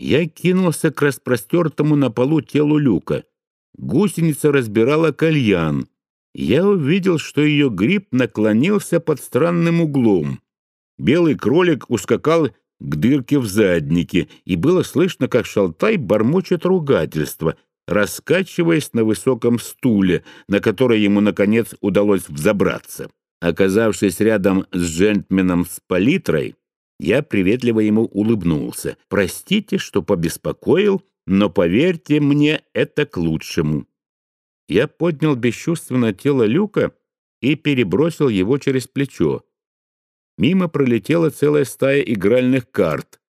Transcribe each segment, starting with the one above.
Я кинулся к распростертому на полу телу люка. Гусеница разбирала кальян. Я увидел, что ее гриб наклонился под странным углом. Белый кролик ускакал к дырке в заднике, и было слышно, как шалтай бормочет ругательство, раскачиваясь на высоком стуле, на который ему, наконец, удалось взобраться. Оказавшись рядом с джентльменом с палитрой, я приветливо ему улыбнулся. «Простите, что побеспокоил, но поверьте мне, это к лучшему». Я поднял бесчувственно тело Люка и перебросил его через плечо. Мимо пролетела целая стая игральных карт.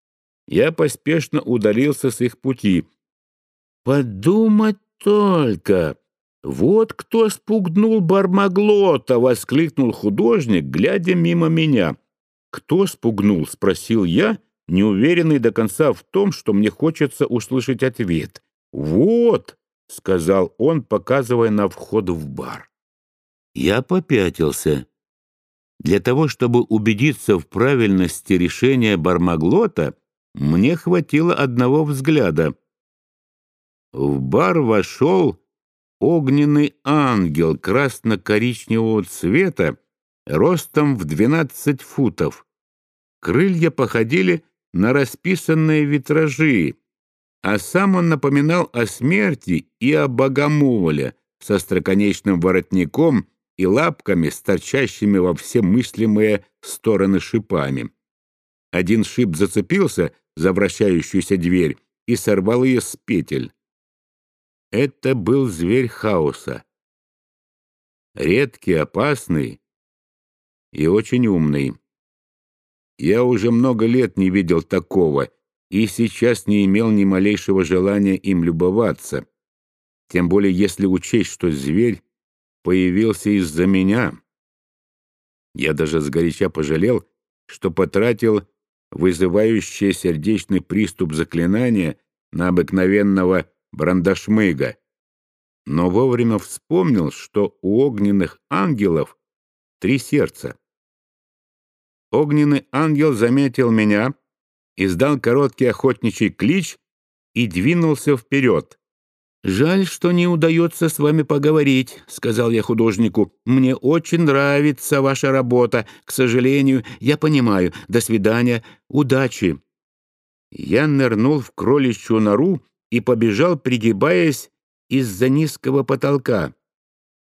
Я поспешно удалился с их пути. «Подумать только! Вот кто спугнул Бармаглота!» — воскликнул художник, глядя мимо меня. «Кто спугнул?» — спросил я, неуверенный до конца в том, что мне хочется услышать ответ. «Вот!» — сказал он, показывая на вход в бар. Я попятился. Для того, чтобы убедиться в правильности решения Бармаглота, мне хватило одного взгляда. В бар вошел огненный ангел красно-коричневого цвета ростом в 12 футов. Крылья походили на расписанные витражи, а сам он напоминал о смерти и о богомоле со строконечным воротником и лапками, торчащими во все мыслимые стороны шипами. Один шип зацепился за вращающуюся дверь и сорвал ее с петель. Это был зверь хаоса. Редкий, опасный, и очень умный. Я уже много лет не видел такого и сейчас не имел ни малейшего желания им любоваться, тем более если учесть, что зверь появился из-за меня. Я даже сгоряча пожалел, что потратил вызывающее сердечный приступ заклинания на обыкновенного брандашмыга, но вовремя вспомнил, что у огненных ангелов три сердца. Огненный ангел заметил меня, издал короткий охотничий клич и двинулся вперед. «Жаль, что не удается с вами поговорить», — сказал я художнику. «Мне очень нравится ваша работа. К сожалению, я понимаю. До свидания. Удачи». Я нырнул в кроличью нору и побежал, пригибаясь из-за низкого потолка.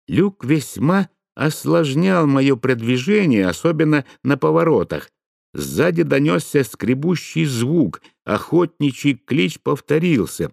Люк весьма осложнял мое продвижение, особенно на поворотах. Сзади донесся скребущий звук, охотничий клич повторился.